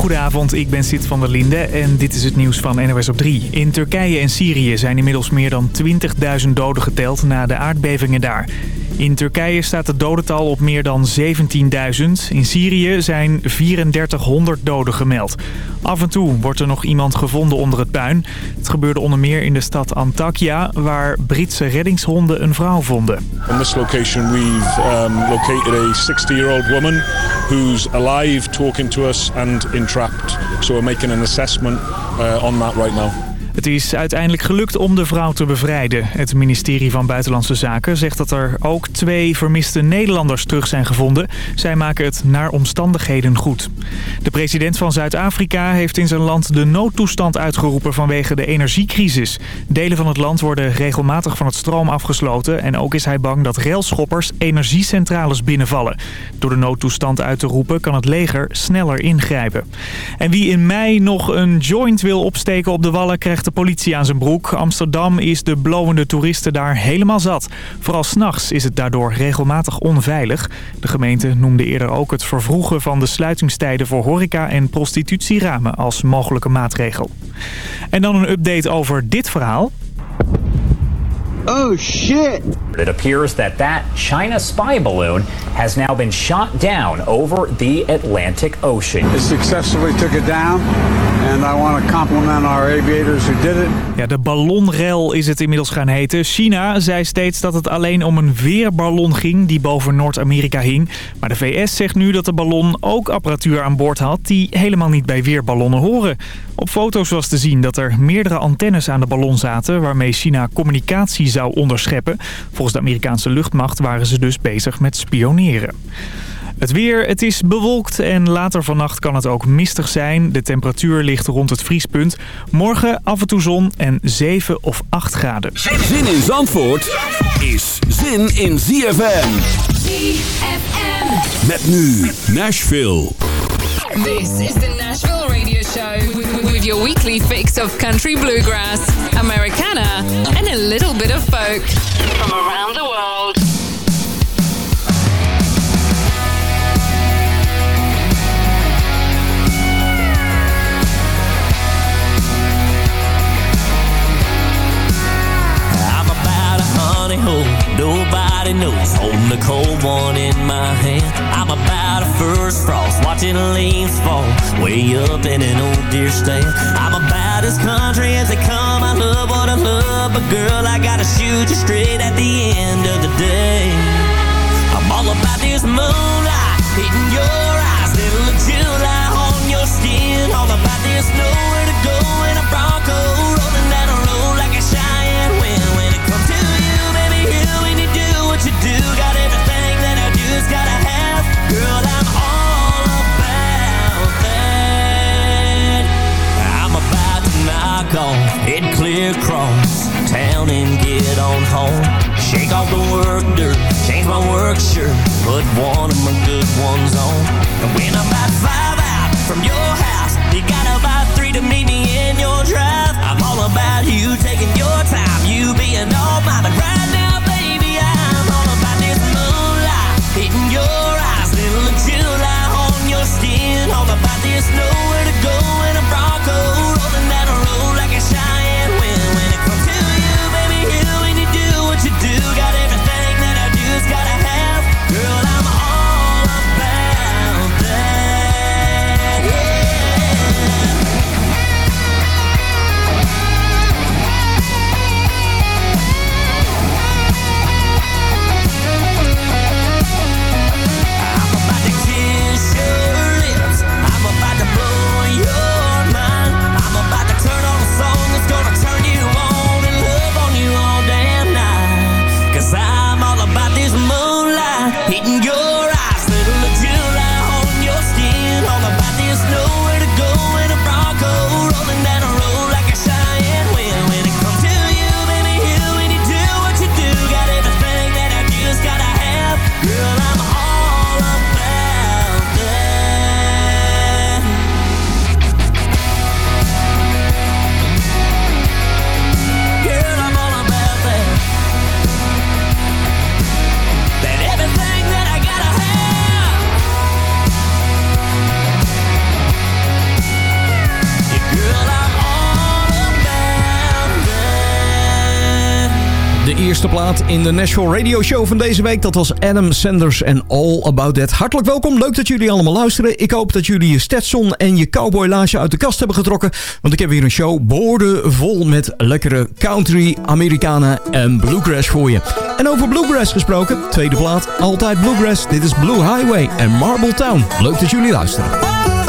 Goedenavond, ik ben Sid van der Linde en dit is het nieuws van NOS op 3. In Turkije en Syrië zijn inmiddels meer dan 20.000 doden geteld na de aardbevingen daar. In Turkije staat het dodental op meer dan 17.000. In Syrië zijn 3400 doden gemeld. Af en toe wordt er nog iemand gevonden onder het puin. Het gebeurde onder meer in de stad Antakya, waar Britse reddingshonden een vrouw vonden. In this location we've um, located a 60-year-old woman who's alive, talking to us and entrapped. So we're making an assessment uh, on that right now. Het is uiteindelijk gelukt om de vrouw te bevrijden. Het ministerie van Buitenlandse Zaken zegt dat er ook twee vermiste Nederlanders terug zijn gevonden. Zij maken het naar omstandigheden goed. De president van Zuid-Afrika heeft in zijn land de noodtoestand uitgeroepen vanwege de energiecrisis. Delen van het land worden regelmatig van het stroom afgesloten. En ook is hij bang dat railschoppers energiecentrales binnenvallen. Door de noodtoestand uit te roepen kan het leger sneller ingrijpen. En wie in mei nog een joint wil opsteken op de wallen krijgt politie aan zijn broek. Amsterdam is de blowende toeristen daar helemaal zat. Vooral s'nachts is het daardoor regelmatig onveilig. De gemeente noemde eerder ook het vervroegen van de sluitingstijden voor horeca en prostitutieramen als mogelijke maatregel. En dan een update over dit verhaal. Oh shit! It appears that that China spy balloon has now been shot down over the Atlantic Ocean. It successfully took it down. And I want to compliment our aviators who did it. Ja, de ballonrel is het inmiddels gaan heten. China zei steeds dat het alleen om een weerballon ging die boven Noord-Amerika hing. Maar de VS zegt nu dat de ballon ook apparatuur aan boord had die helemaal niet bij weerballonnen horen. Op foto's was te zien dat er meerdere antennes aan de ballon zaten waarmee China communicatie zou onderscheppen. Volgens de Amerikaanse luchtmacht waren ze dus bezig met spioneren. Het weer, het is bewolkt en later vannacht kan het ook mistig zijn. De temperatuur ligt rond het vriespunt. Morgen af en toe zon en 7 of 8 graden. Zin in Zandvoort is zin in ZFM. ZFM. Met nu Nashville. This is the Nashville Radio Show with your weekly fix of country bluegrass, Americana, and a little bit of folk from around the world. I'm about a honey hole nobody knows. Holding the cold one in my hand. I'm about a first frost, watching leaves fall way up in an old deer stand. I'm about as country as they come. I love what I love, but girl, I gotta shoot you straight at the end of the day. I'm all about this moonlight hitting your eyes, little July on your skin. All about this nowhere to go in a Bronco, rolling down a road like a you taking your time, you being all mine. But skin. All about this nowhere in de Nashville Radio Show van deze week. Dat was Adam Sanders en All About That. Hartelijk welkom, leuk dat jullie allemaal luisteren. Ik hoop dat jullie je Stetson en je cowboylaasje uit de kast hebben getrokken. Want ik heb hier een show boordevol met lekkere country, Americana en bluegrass voor je. En over bluegrass gesproken, tweede plaat, altijd bluegrass. Dit is Blue Highway en Marble Town. Leuk dat jullie luisteren.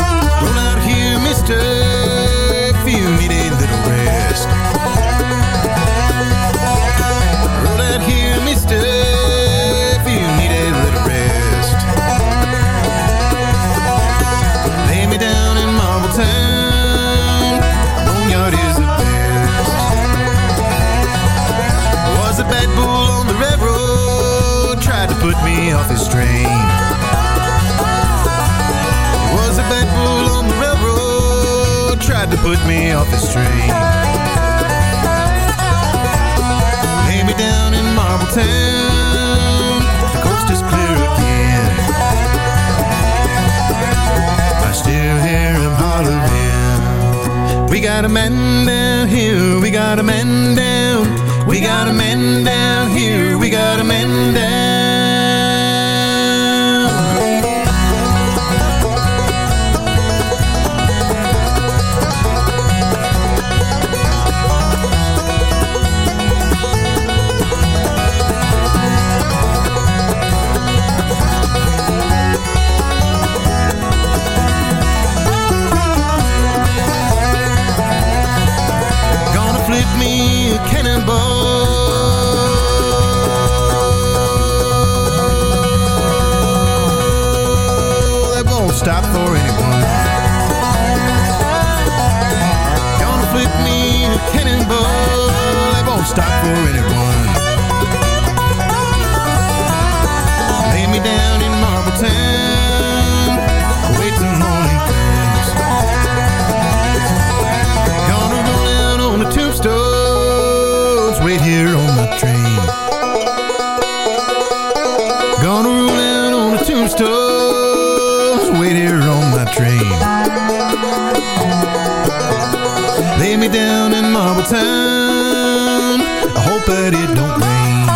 Lay me down in Marble Town I hope that it don't rain.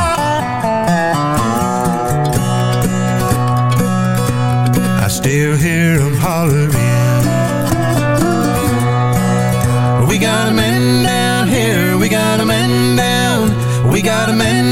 I still hear them hollering. We got a man down here, we got a man down. We got a man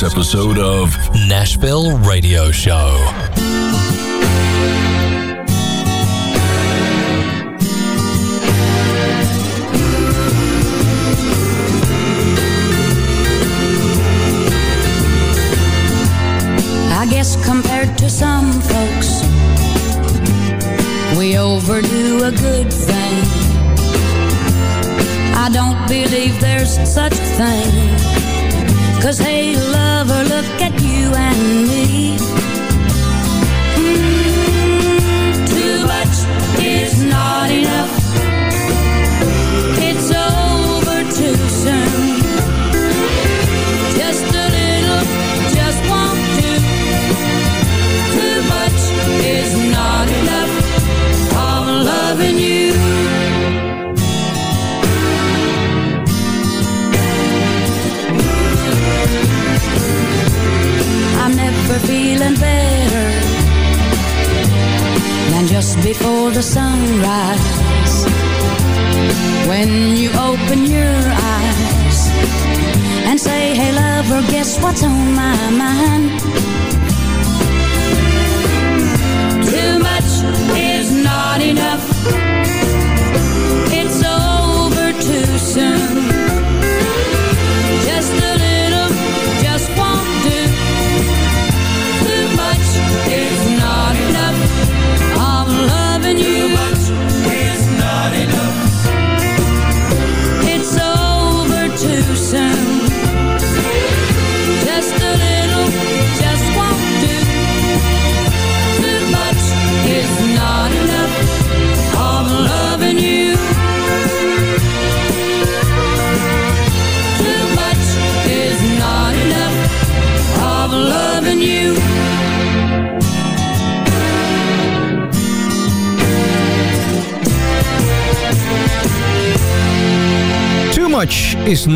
this episode of Nashville Radio Show. I guess compared to some folks, we overdo a good thing. I don't believe there's such a thing. Cause hey, lover, look at you and me.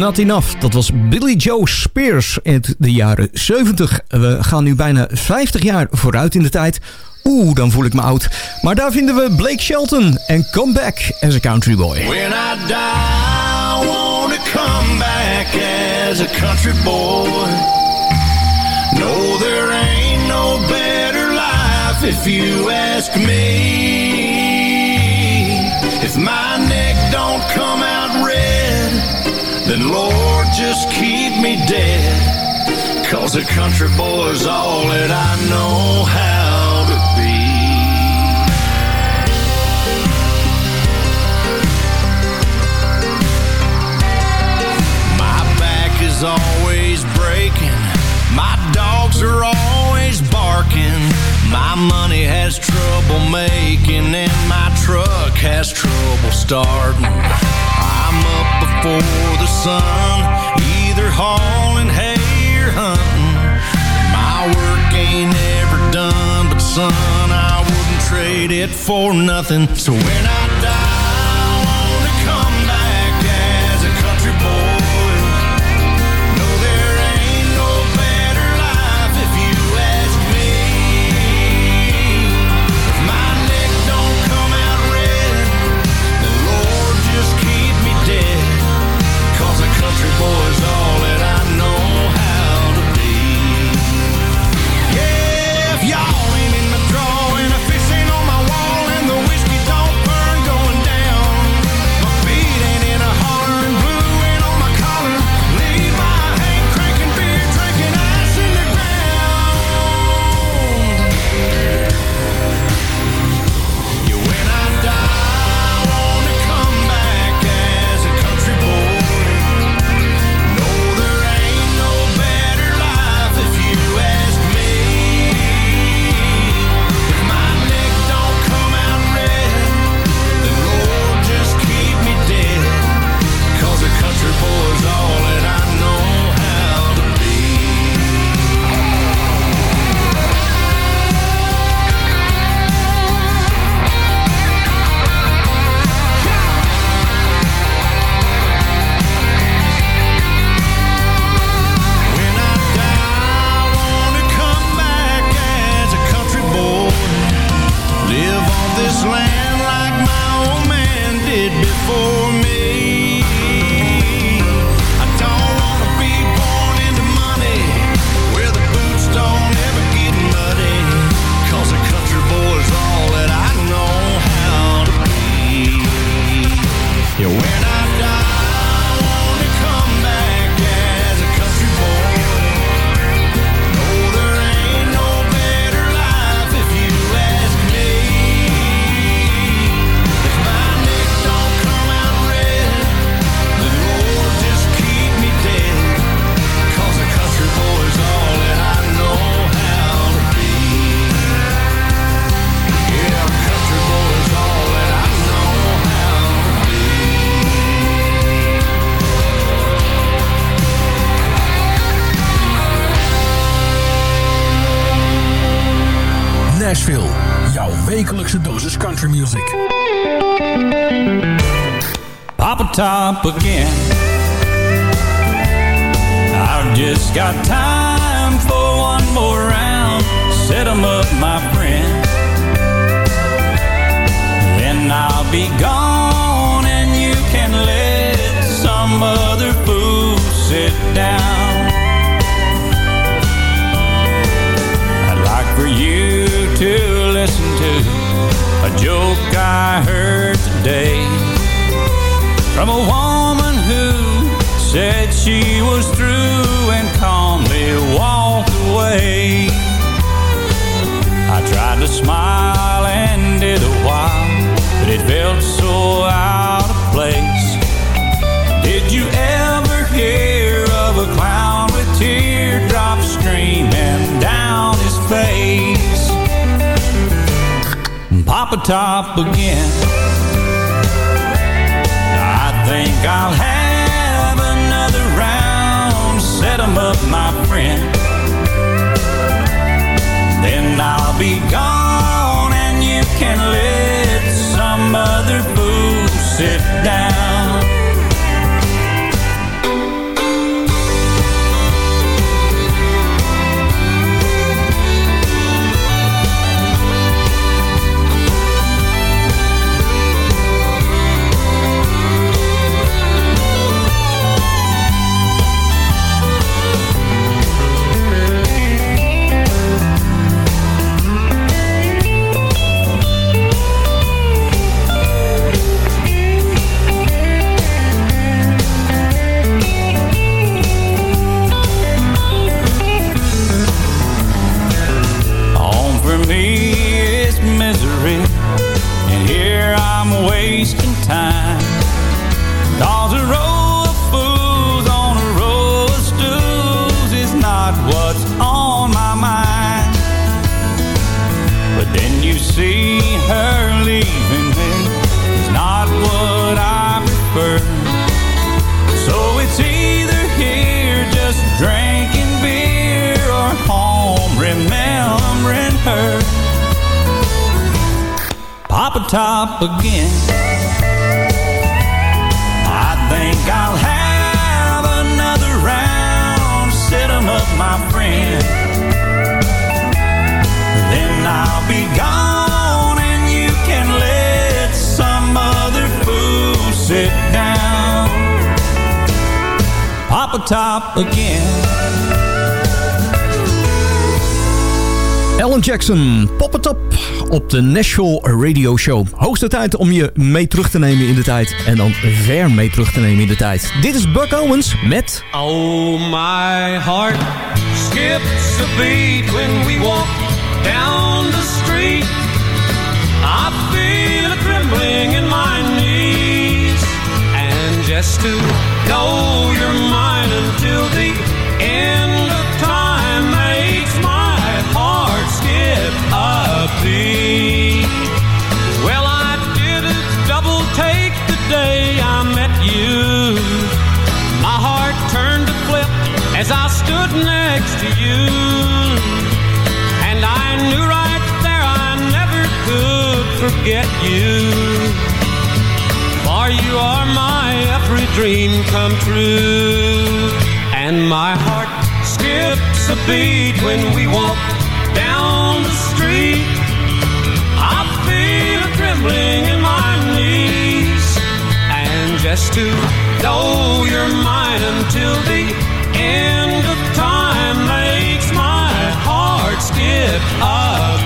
Not enough. Dat was Billy Joe Spears in de jaren 70. We gaan nu bijna 50 jaar vooruit in de tijd. Oeh, dan voel ik me oud. Maar daar vinden we Blake Shelton en Come Back as a Country Boy. When I die, I wanna come back as a country boy. No, there ain't no better life if you ask me. My then Lord, just keep me dead. Cause a country boy's all that I know how to be. My back is always breaking. My dogs are always barking. My money has trouble making, and my truck has trouble starting. I'm up before the sun, either hauling hay or hunting. My work ain't ever done, but son, I wouldn't trade it for nothing. So when I was through and calmly walked away. I tried to smile and did a while, but it felt so out of place. Did you ever hear of a clown with teardrops streaming down his face? Papa Top again. I think I'll have 'em up, my friend. Then I'll be gone and you can let some other fool sit down. Top again. I think I'll have another round, 'em up, my friend. Then I'll be gone and you can let some other fool sit down. Pop a top again. Alan Jackson, Pop a Top op de Nashville Radio Show. Hoogste tijd om je mee terug te nemen in de tijd. En dan ver mee terug te nemen in de tijd. Dit is Buck Owens met... Oh, my heart skips a beat when we walk down the street. I feel a trembling in my knees. And just to know you're mine until the end I stood next to you. And I knew right there I never could forget you. For you are my every dream come true. And my heart skips a beat when we walk down the street. I feel a trembling in my knees. And just to know you're mine until the end of time makes my heart skip a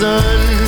sun.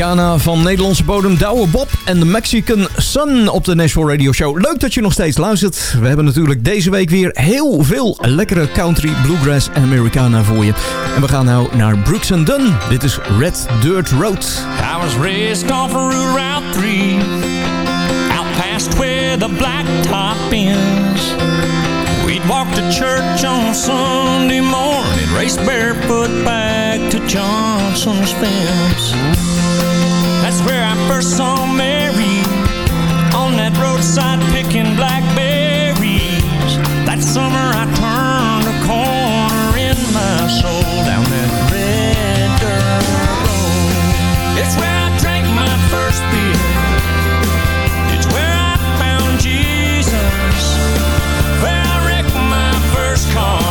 Americana van Nederlandse bodem Douwe Bob en de Mexican Sun op de National Radio Show. Leuk dat je nog steeds luistert. We hebben natuurlijk deze week weer heel veel lekkere country, bluegrass en Americana voor je. En we gaan nou naar Brooks and Dunn. Dit is Red Dirt Road. I was raised off Route 3 Out past where the blacktop ends We'd walk to church on Sunday morning Race barefoot back to Johnson's fence That's where I first saw Mary. On that roadside picking blackberries. That summer I turned a corner in my soul Down that red dirt road. It's where I drank my first beer. It's where I found Jesus. Where I wrecked my first car.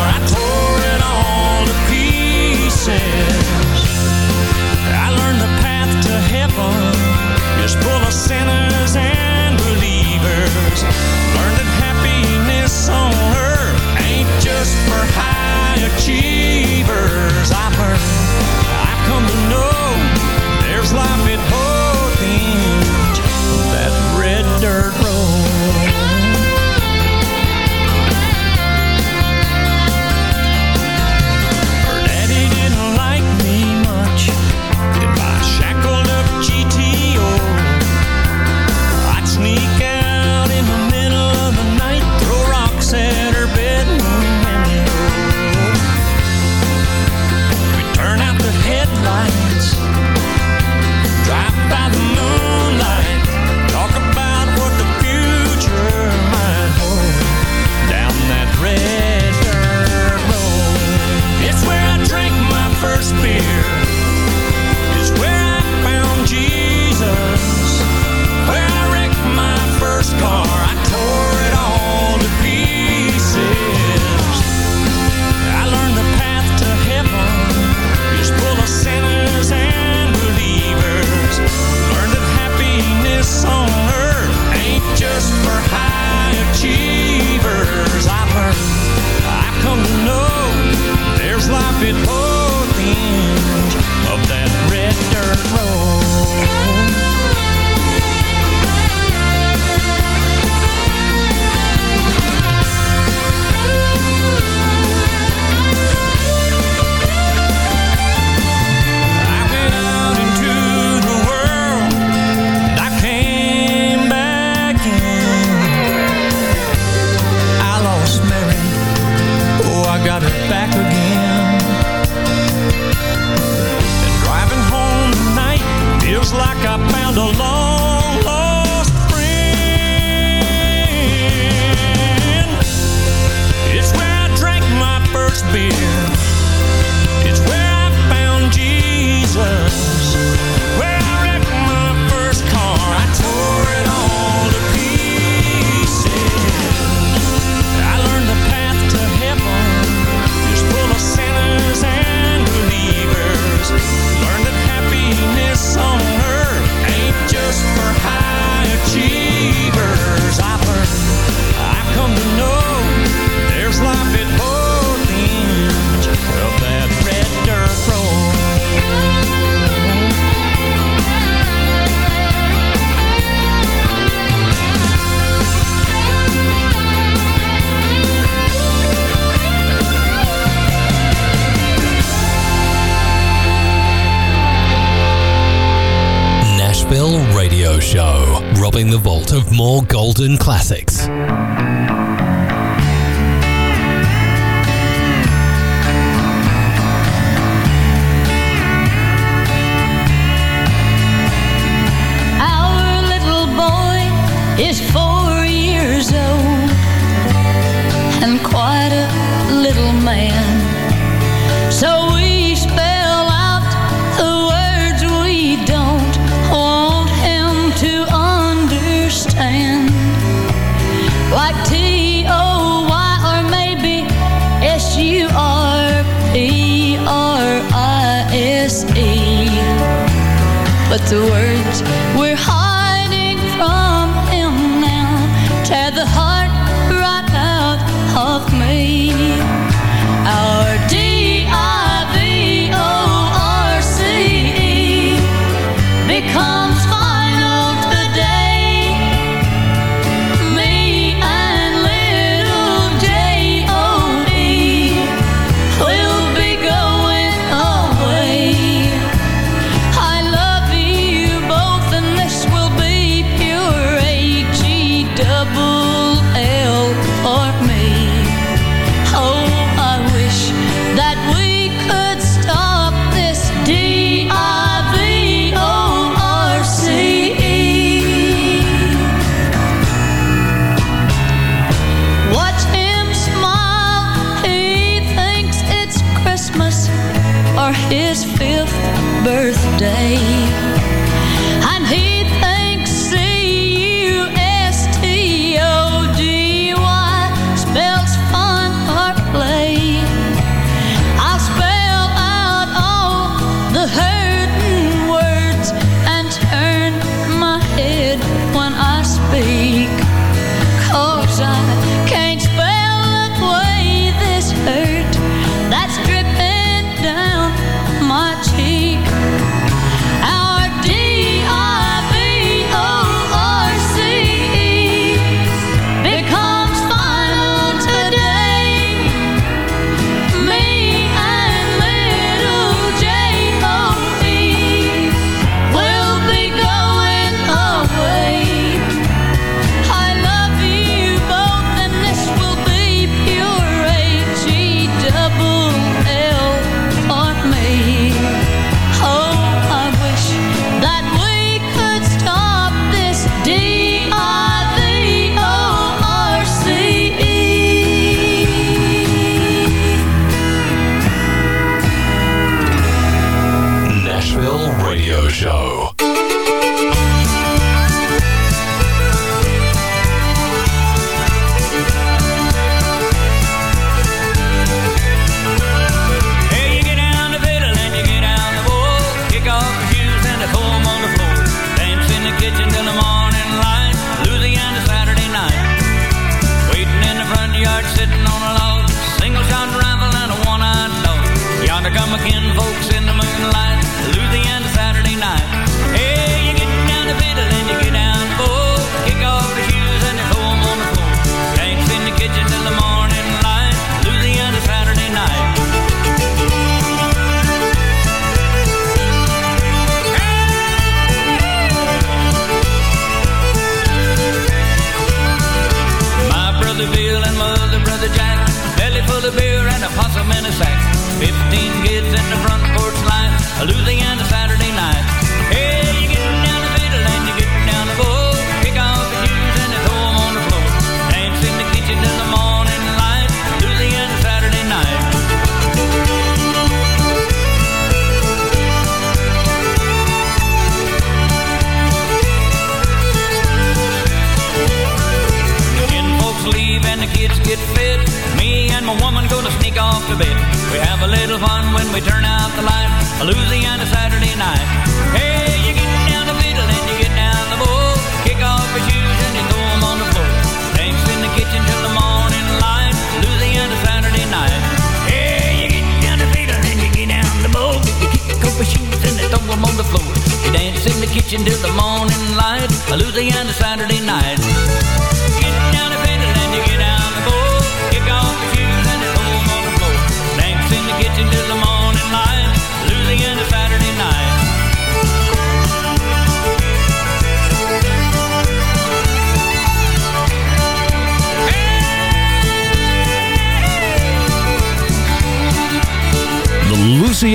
but the words were hard.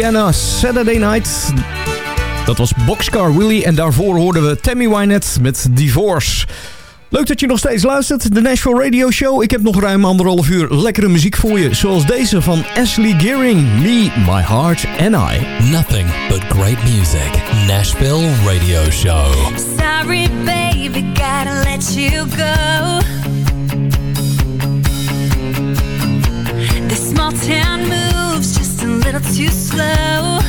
En Saturday Night. Dat was Boxcar Willie en daarvoor hoorden we Tammy Wynette met Divorce. Leuk dat je nog steeds luistert, de Nashville Radio Show. Ik heb nog ruim anderhalf uur lekkere muziek voor je. Zoals deze van Ashley Gearing, Me, My Heart and I. Nothing but great music. Nashville Radio Show. Sorry baby, gotta let you go. This small town. little too slow.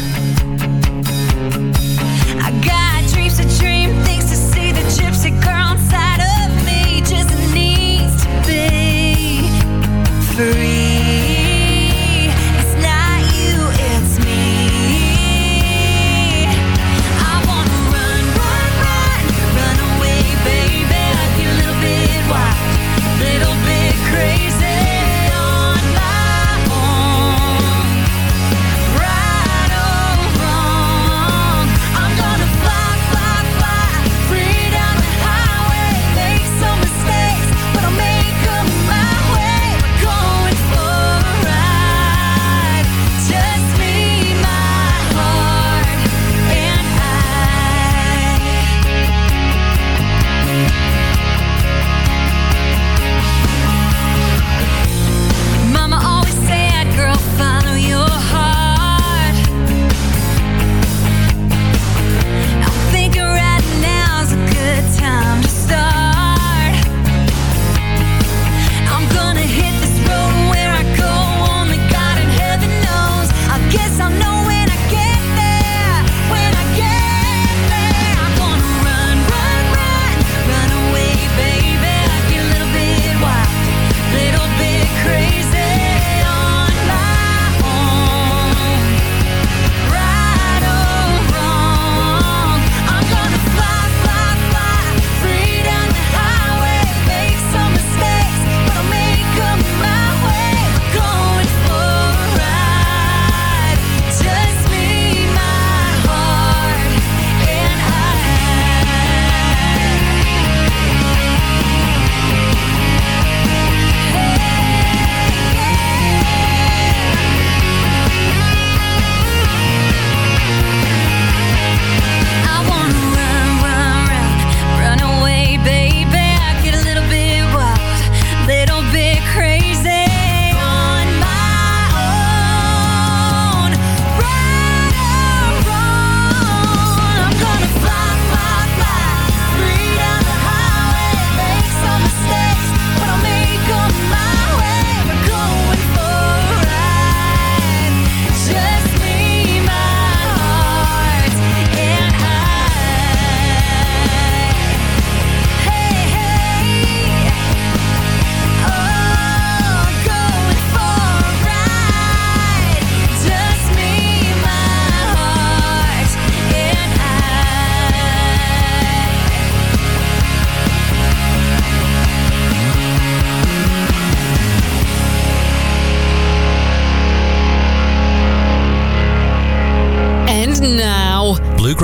I got dreams to dream, things to see. The gypsy girl inside of me just needs to be free.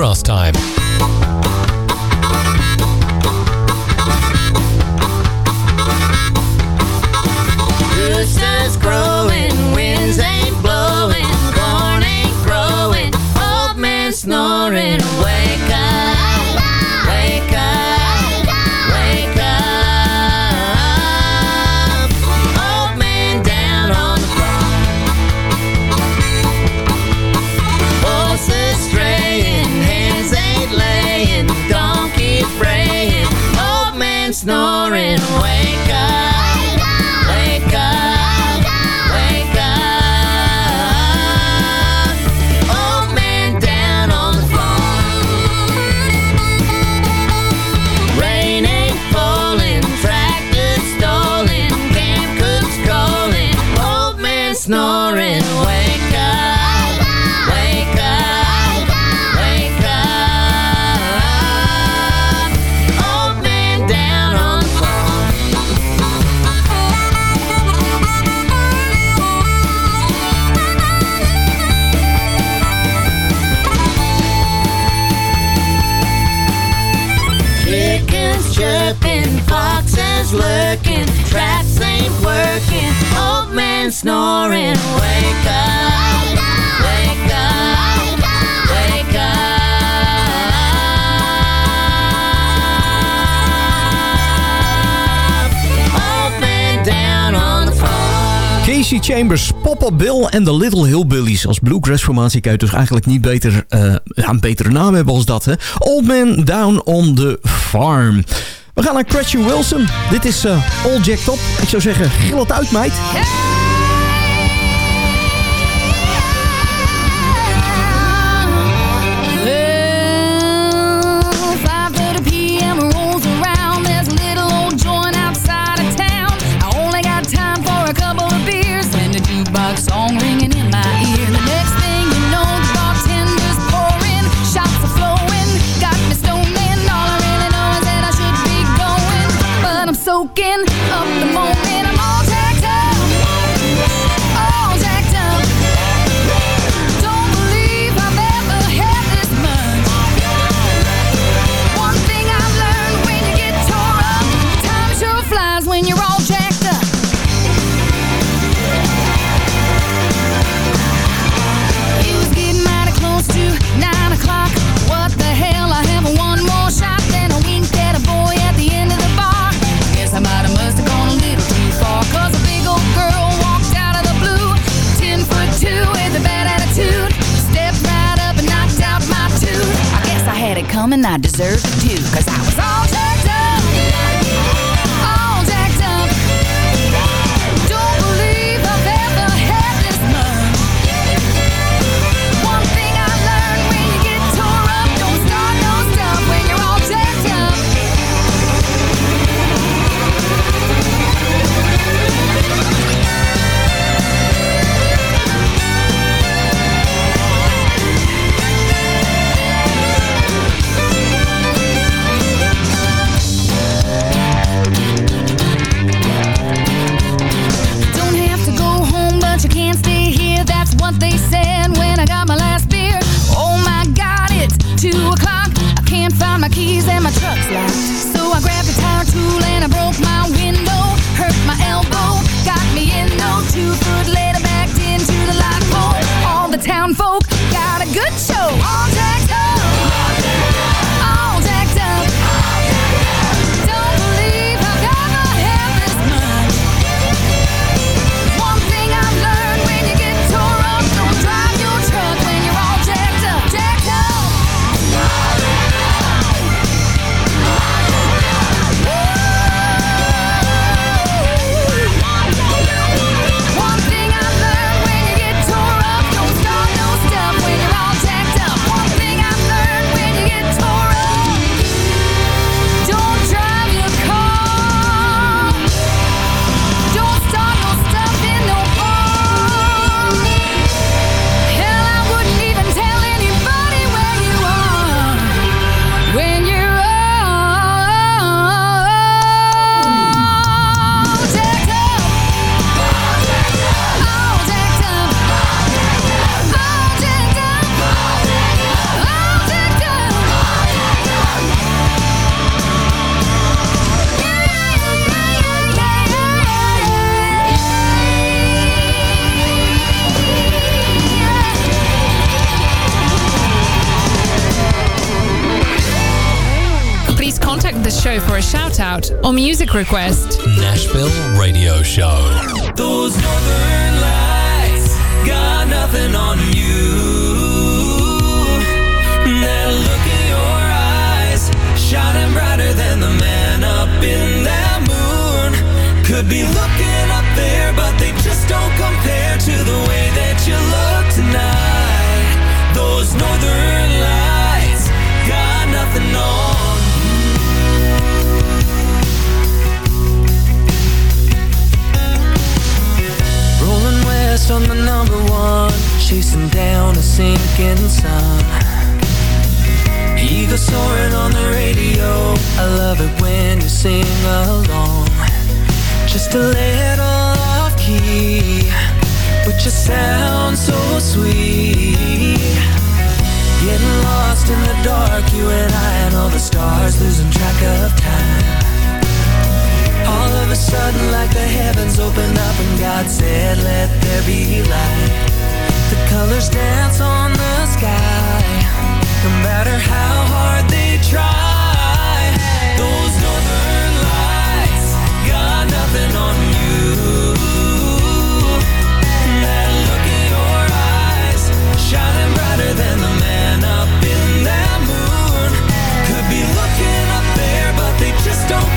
Grass Time. snoring. Wake up, wake up, wake up. Man down on the farm. Casey Chambers, Papa Bill en de Little Hillbillies. Als bluegrass formatie kan je dus eigenlijk niet beter, uh, een betere naam hebben als dat. Hè? Old man down on the farm. We gaan naar Cratchy Wilson. Dit is uh, All Jacked Up. Ik zou zeggen, gil het uit, meid. and I deserve it too, cause I was all done. Show for a shout out or music request. Nashville Radio Show. Those northern lights got nothing on you. That look in your eyes, shining brighter than the man up in that moon. Could be looking up there, but they just don't compare to the way On the number one, chasing down a sinking sun. Eagle soaring on the radio. I love it when you sing along. Just a little off key, but you sound so sweet. Getting lost in the dark, you and I and all the stars, losing track of time. All of a sudden, like the heavens opened up and God said, Let there be light. The colors dance on the sky, no matter how hard they try. Those northern lights got nothing on you. That look in your eyes, shining brighter than the man up in that moon. Could be looking up there, but they just don't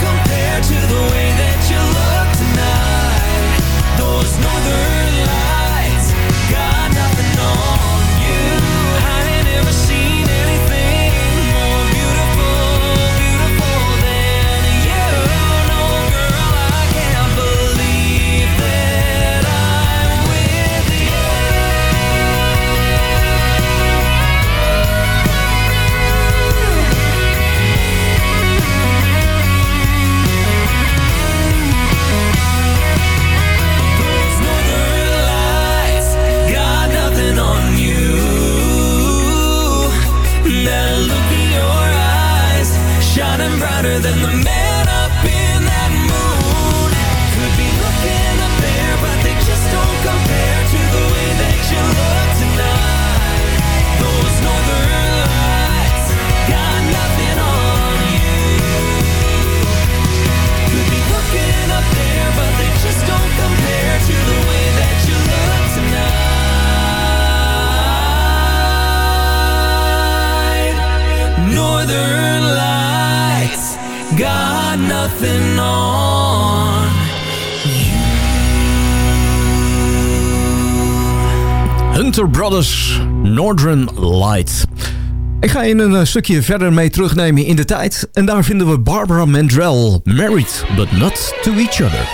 Brothers, Northern Light. Ik ga je een eh, stukje verder mee terugnemen in de tijd. En daar vinden we Barbara Mandrell, Married But Not To Each Other.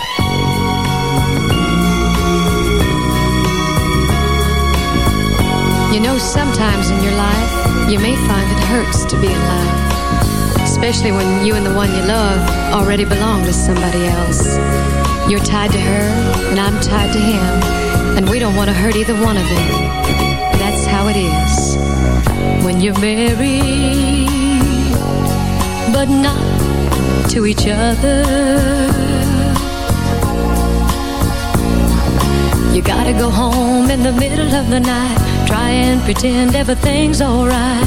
You know, sometimes in your life, you may find it hurts to be in love. Especially when you and the one you love already belong to somebody else. You're tied to her, and I'm tied to him. And we don't want to hurt either one of them. That's how it is. When you're married, but not to each other. You gotta go home in the middle of the night, try and pretend everything's alright.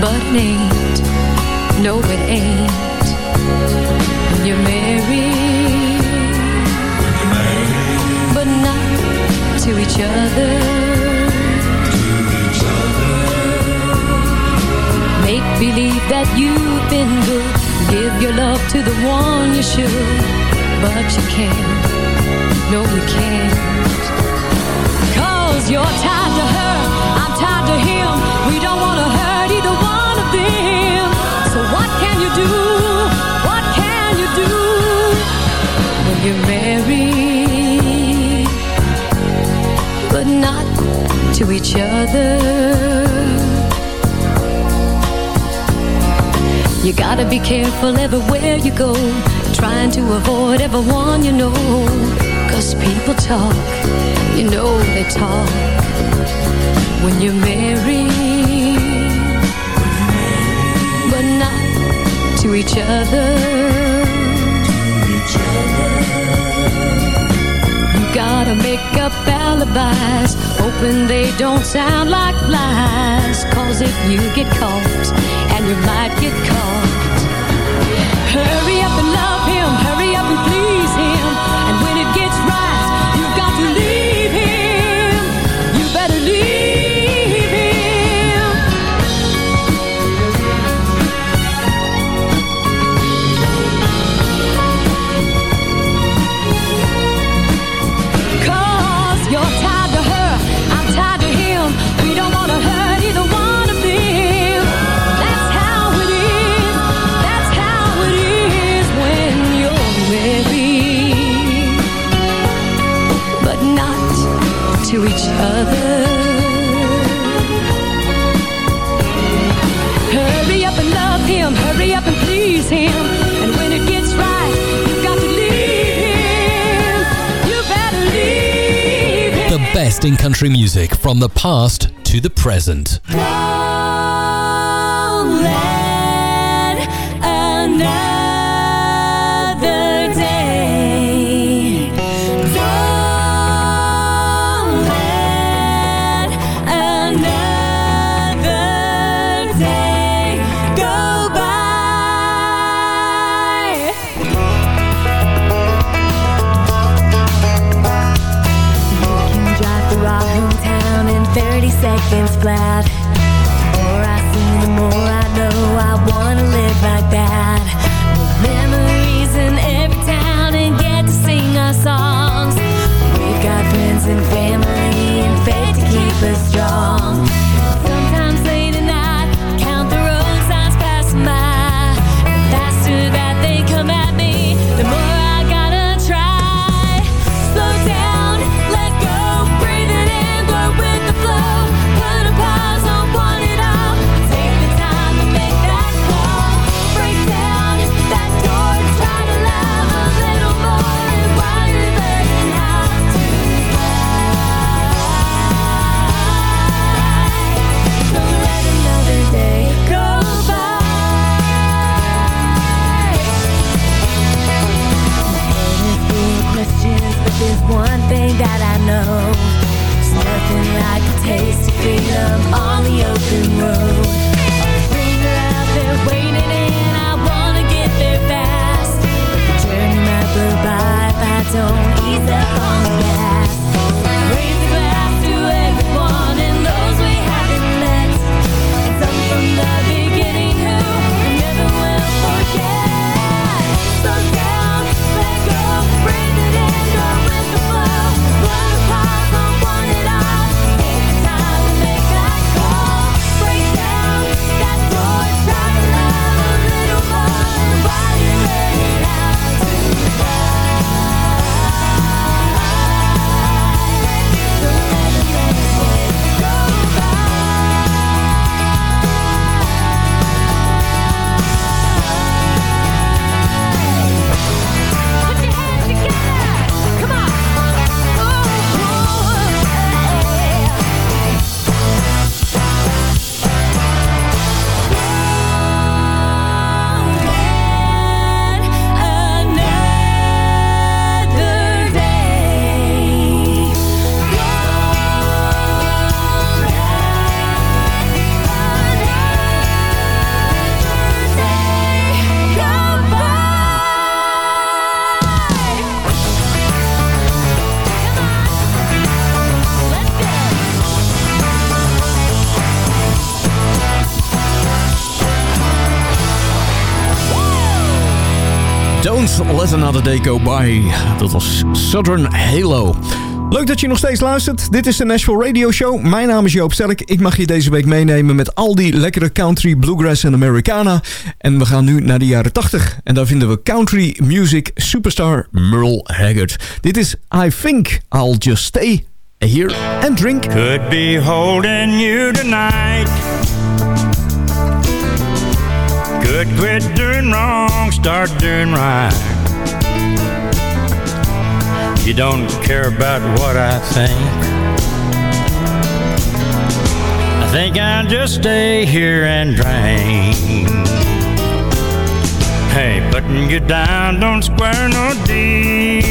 But it ain't, no it ain't. When you're married, to each other. Make believe that you've been good, give your love to the one you should, but you can't, no you can't. Cause you're tied to her, I'm tied to him. We don't want to hurt either one of them. So what can you do? What can you do when you're married, not to each other? You gotta be careful everywhere you go, trying to avoid everyone you know. Cause people talk, you know they talk when you're married, but not to each other. You gotta make up alibis, hoping they don't sound like lies. Cause if you get caught, and you might get caught, Hurry up and love him, hurry up and please country music from the past to the present. Seconds that I know. There's nothing like a taste of freedom on the open road. Waiting, and I wanna get there fast. The journey might blow by if I don't ease up on Let Another Day Go By. Dat was Southern Halo. Leuk dat je nog steeds luistert. Dit is de Nashville Radio Show. Mijn naam is Joop Sterk. Ik mag je deze week meenemen met al die lekkere country, bluegrass en Americana. En we gaan nu naar de jaren 80. En daar vinden we country music superstar Merle Haggard. Dit is I Think I'll Just Stay Here and Drink. Could be holding you tonight. Could quit doing wrong, start doing right. You don't care about what I think. I think I'll just stay here and drink. Hey, putting you down don't square no deal.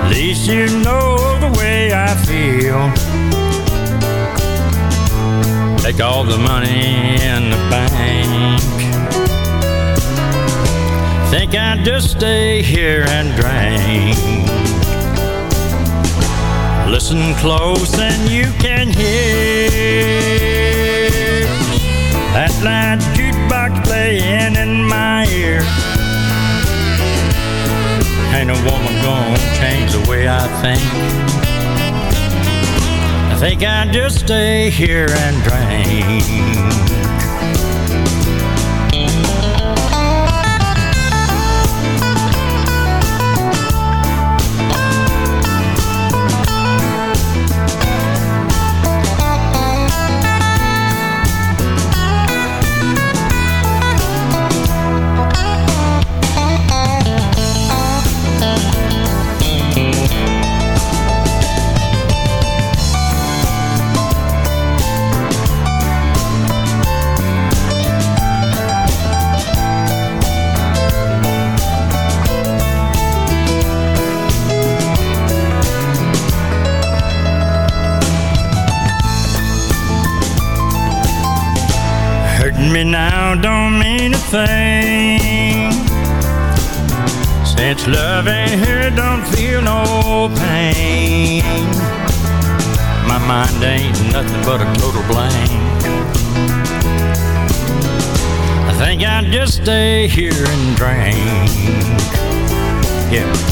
At least you know the way I feel. Take all the money in the bank. think I'd just stay here and drink. Listen close and you can hear that loud jukebox playing in my ear. Ain't a woman gonna change the way I think. Think I'd just stay here and drink. Me now don't mean a thing. Since love ain't here, don't feel no pain. My mind ain't nothing but a total blank. I think I'd just stay here and drink. Yeah.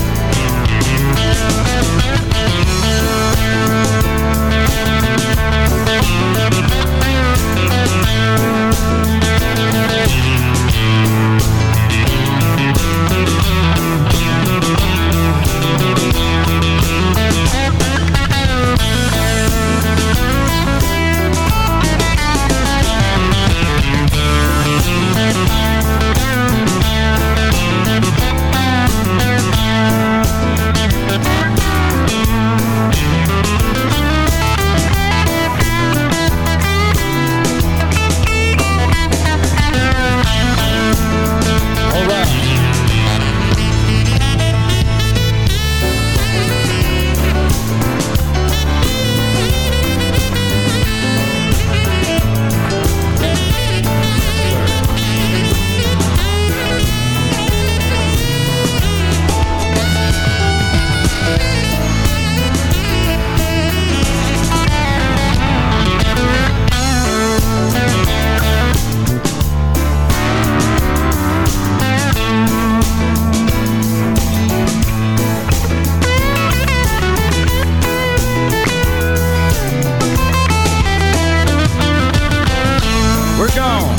We're gone.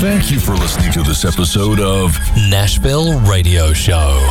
Thank you for listening to this episode of Nashville Radio Show.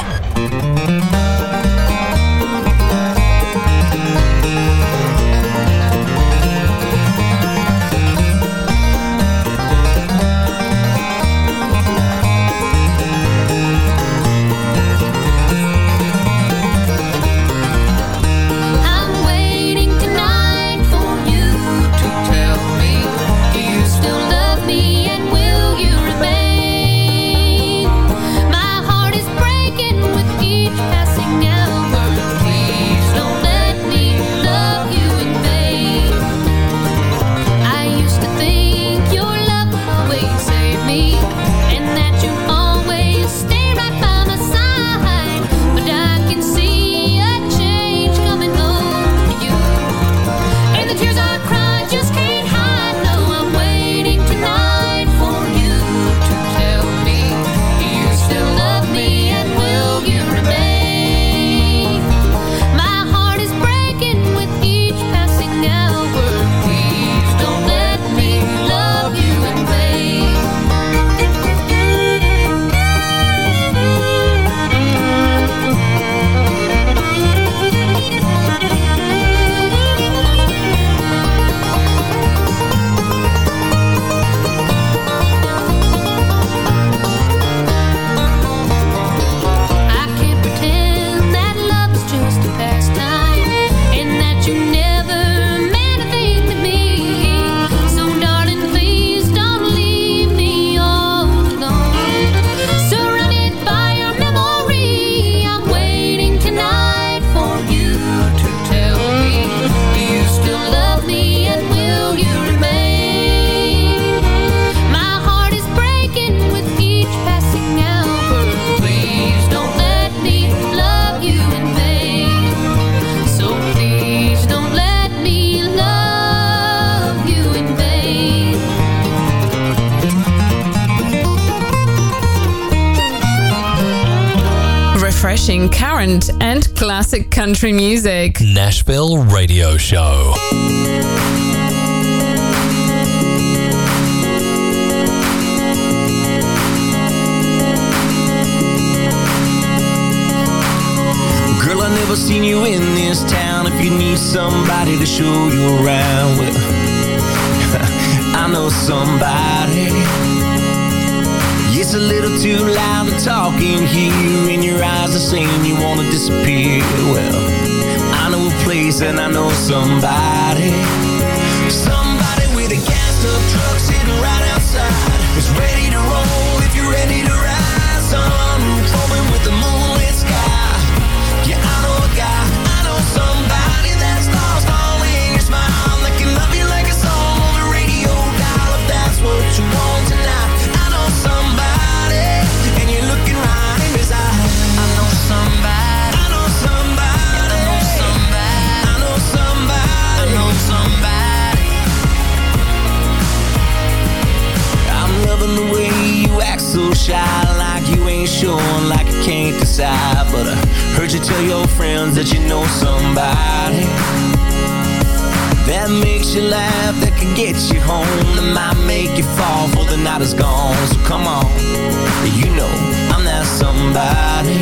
Current and classic country music. Nashville Radio Show. Girl, I never seen you in this town. If you need somebody to show you around, well, I know somebody. It's a little too loud to talk in here, and your eyes are saying you wanna disappear. Well, I know a place and I know somebody. Somebody with a gas up truck sitting right outside. Is ready shy, like you ain't sure, like you can't decide. But I heard you tell your friends that you know somebody that makes you laugh, that can get you home, that might make you fall for the night is gone. So come on, you know I'm that somebody.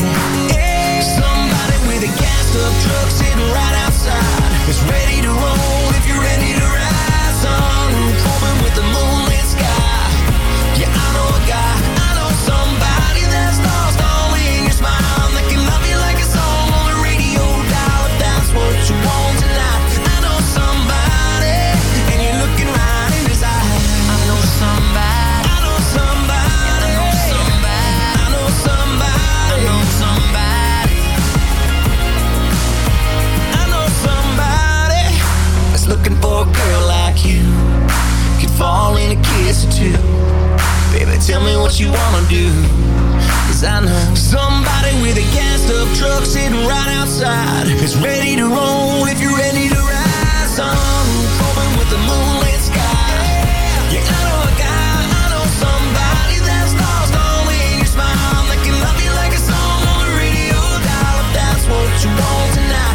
Somebody with a gassed up truck sitting right outside. It's ready to roll tell me what you wanna do. Cause I know somebody with a gassed up truck sitting right outside. Is ready to roll if you're ready to ride. Sunroof open with the moonlit sky. Yeah, I know a guy, I know somebody your smile. Can love you like a song on the radio dial. If that's what you want tonight,